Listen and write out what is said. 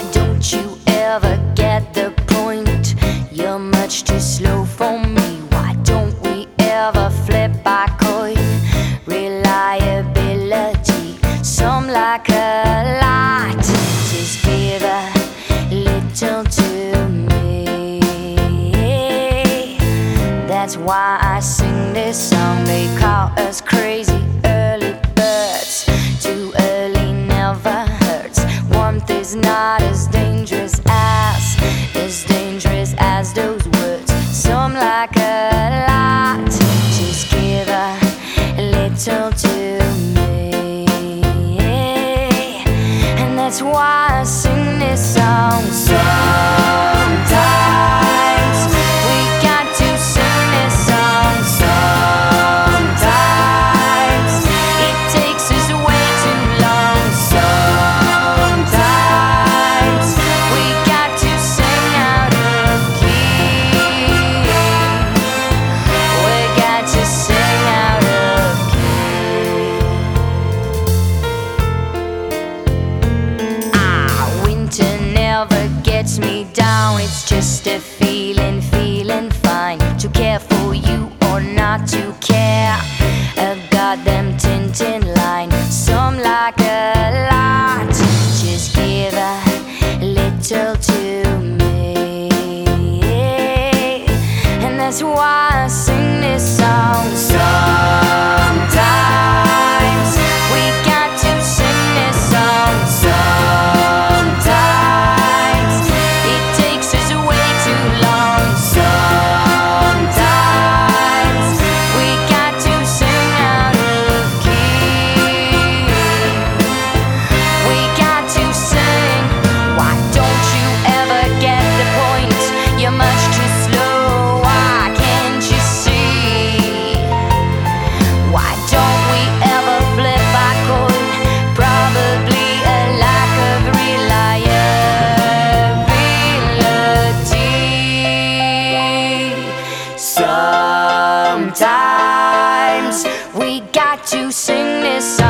Why don't you ever get the point? You're much too slow for me. Why don't we ever flip our coin? Reliability, some like a lot. Just give a little to me. That's why I sing this song. They call us crazy early birds. Too early never hurts. Warmth is not that's why I sing this song. that's why I sing this song. So We got to sing this song.